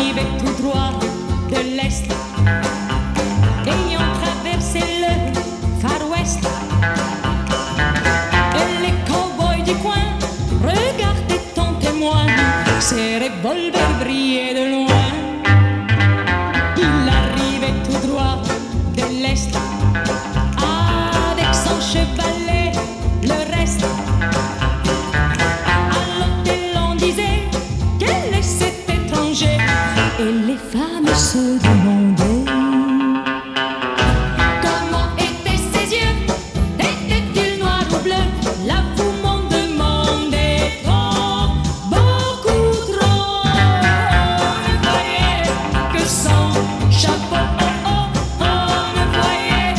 arrivé tout droit de l'Est, ayant traversé le Far West. Et les cow-boys du coin regardaient ton témoin, ses revolvers Et les femmes se demandaient comment étaient ses yeux. Étaient-ils noirs ou bleus Là, vous m'en demandez trop, beaucoup trop. On ne voyait que son chapeau. Oh, oh, on ne voyait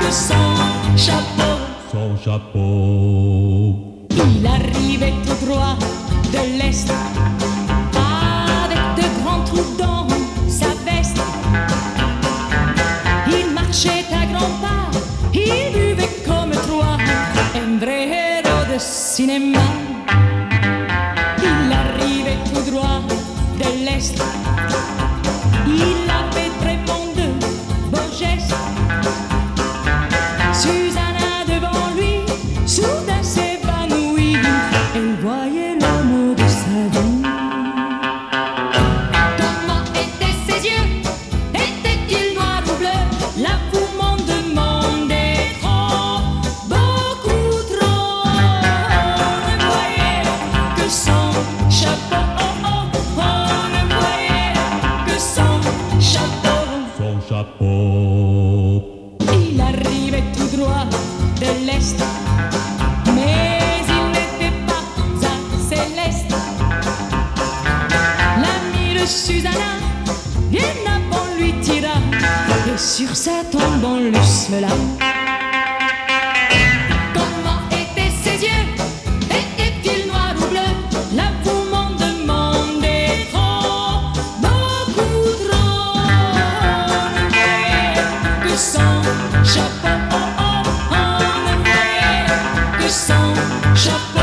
que son chapeau. Son chapeau. Il arrivait tout droit de l'Est cinéma Il arrivait tout droit de l'Est Il arrivait tout droit de l'Est, mais il n'était pas à Céleste. L'ami de Susanna, bien avant lui tira, et sur sa tombe on le scella. coração já.